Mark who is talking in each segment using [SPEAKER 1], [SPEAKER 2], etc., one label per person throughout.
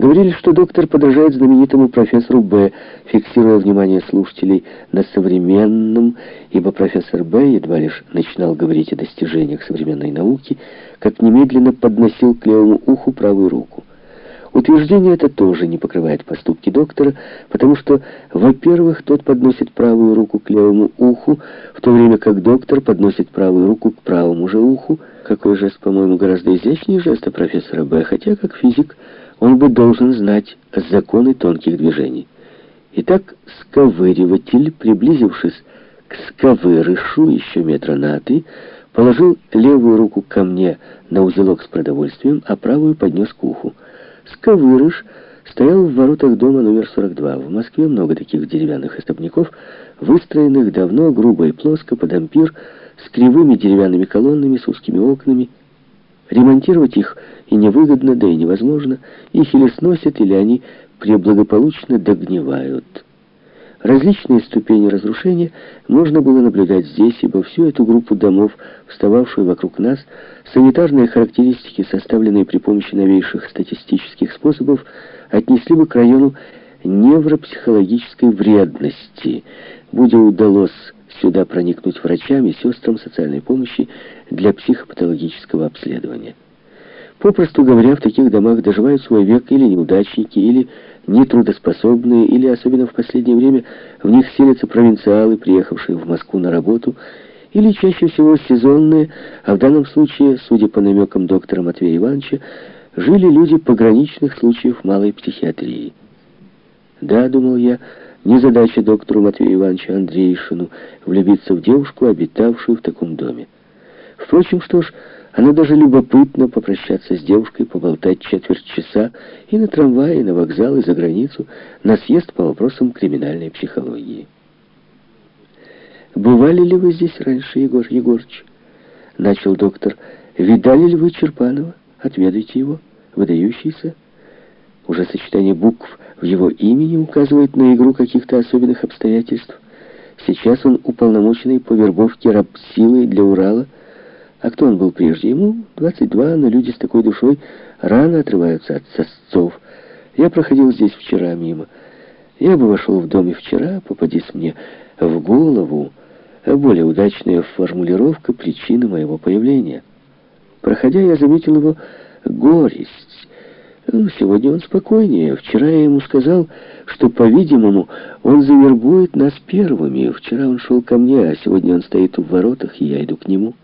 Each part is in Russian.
[SPEAKER 1] Говорили, что доктор подражает знаменитому профессору Б, фиксируя внимание слушателей на современном, ибо профессор Б едва лишь начинал говорить о достижениях современной науки, как немедленно подносил к левому уху правую руку. Утверждение это тоже не покрывает поступки доктора, потому что, во-первых, тот подносит правую руку к левому уху, в то время как доктор подносит правую руку к правому же уху. Какой жест, по-моему, гораздо изящнее жеста профессора Б, хотя, как физик, он бы должен знать законы тонких движений. Итак, сковыриватель, приблизившись к сковырышу еще метра на три, положил левую руку ко мне на узелок с продовольствием, а правую поднес к уху. Сковырыш стоял в воротах дома номер 42. В Москве много таких деревянных особняков, выстроенных давно, грубо и плоско, под ампир, с кривыми деревянными колоннами, с узкими окнами. Ремонтировать их и невыгодно, да и невозможно. Их или сносят, или они преблагополучно догнивают. Различные ступени разрушения можно было наблюдать здесь, ибо всю эту группу домов, встававшую вокруг нас, санитарные характеристики, составленные при помощи новейших статистических способов, отнесли бы к району невропсихологической вредности, будь удалось сюда проникнуть врачам и сестрам социальной помощи для психопатологического обследования. Попросту говоря, в таких домах доживают свой век или неудачники, или нетрудоспособные, или, особенно в последнее время, в них селятся провинциалы, приехавшие в Москву на работу, или чаще всего сезонные, а в данном случае, судя по намекам доктора Матвея Ивановича, жили люди пограничных случаев малой психиатрии. Да, думал я, не задача доктору Матвею Ивановичу Андрейшину влюбиться в девушку, обитавшую в таком доме. Впрочем, что ж, оно даже любопытно попрощаться с девушкой, поболтать четверть часа и на трамвае, и на вокзал, и за границу, на съезд по вопросам криминальной психологии. «Бывали ли вы здесь раньше, Егор Егорович?» Начал доктор. «Видали ли вы Черпанова? Отведайте его. Выдающийся. Уже сочетание букв в его имени указывает на игру каких-то особенных обстоятельств. Сейчас он уполномоченный по вербовке рабсилы для Урала, а кто он был прежде? Ему 22, но люди с такой душой рано отрываются от сосцов. Я проходил здесь вчера мимо. Я бы вошел в дом и вчера, попадись мне в голову, более удачная формулировка причины моего появления. Проходя, я заметил его горесть. Ну, сегодня он спокойнее. Вчера я ему сказал, что, по-видимому, он завербует нас первыми. Вчера он шел ко мне, а сегодня он стоит в воротах, и я иду к нему.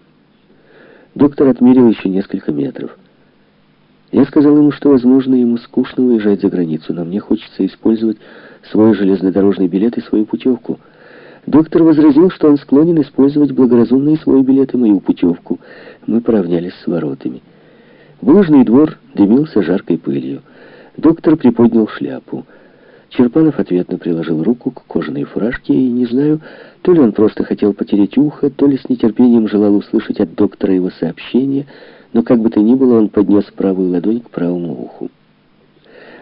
[SPEAKER 1] Доктор отмерил еще несколько метров. Я сказал ему, что, возможно, ему скучно уезжать за границу, но мне хочется использовать свой железнодорожный билет и свою путевку. Доктор возразил, что он склонен использовать благоразумно и свой билет, и мою путевку. Мы поравнялись с воротами. Булыжный двор дымился жаркой пылью. Доктор приподнял шляпу. Черпанов ответно приложил руку к кожаной фуражке, и не знаю, то ли он просто хотел потереть ухо, то ли с нетерпением желал услышать от доктора его сообщение, но как бы то ни было, он поднес правую ладонь к правому уху.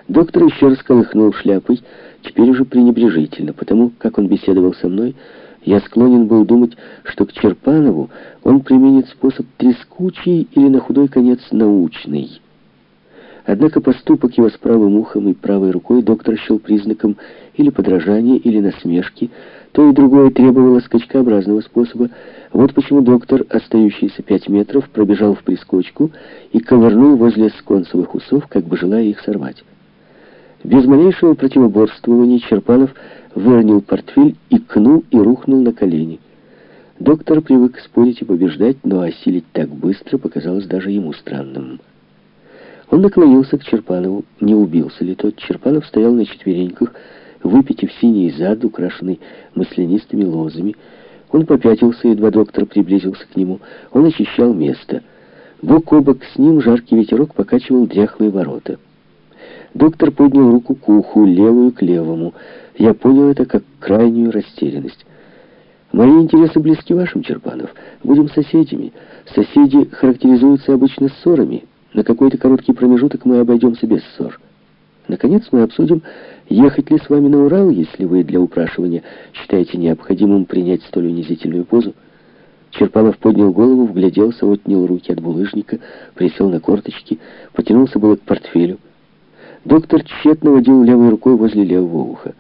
[SPEAKER 1] Доктор еще раз колыхнул шляпой, теперь уже пренебрежительно, потому как он беседовал со мной, я склонен был думать, что к Черпанову он применит способ трескучий или на худой конец научный. Однако поступок его с правым ухом и правой рукой доктор счел признаком или подражания, или насмешки. То и другое требовало скачкообразного способа. Вот почему доктор, остающийся пять метров, пробежал в прискочку и ковырнул возле сконцевых усов, как бы желая их сорвать. Без малейшего противоборствования Черпанов выронил портфель, икнул и рухнул на колени. Доктор привык спорить и побеждать, но осилить так быстро показалось даже ему странным. Он наклонился к Черпанову. Не убился ли тот? Черпанов стоял на четвереньках, выпитив синий зад, украшенный маслянистыми лозами. Он попятился, едва доктор приблизился к нему. Он очищал место. Бок о бок с ним жаркий ветерок покачивал дряхлые ворота. Доктор поднял руку к уху, левую к левому. Я понял это как крайнюю растерянность. Мои интересы близки вашим, Черпанов. Будем соседями. Соседи характеризуются обычно ссорами. На какой-то короткий промежуток мы обойдемся без ссор. Наконец мы обсудим, ехать ли с вами на Урал, если вы для упрашивания считаете необходимым принять столь унизительную позу. Черпанов поднял голову, вгляделся, отнял руки от булыжника, присел на корточки, потянулся было к портфелю. Доктор тщетно водил левой рукой возле левого уха.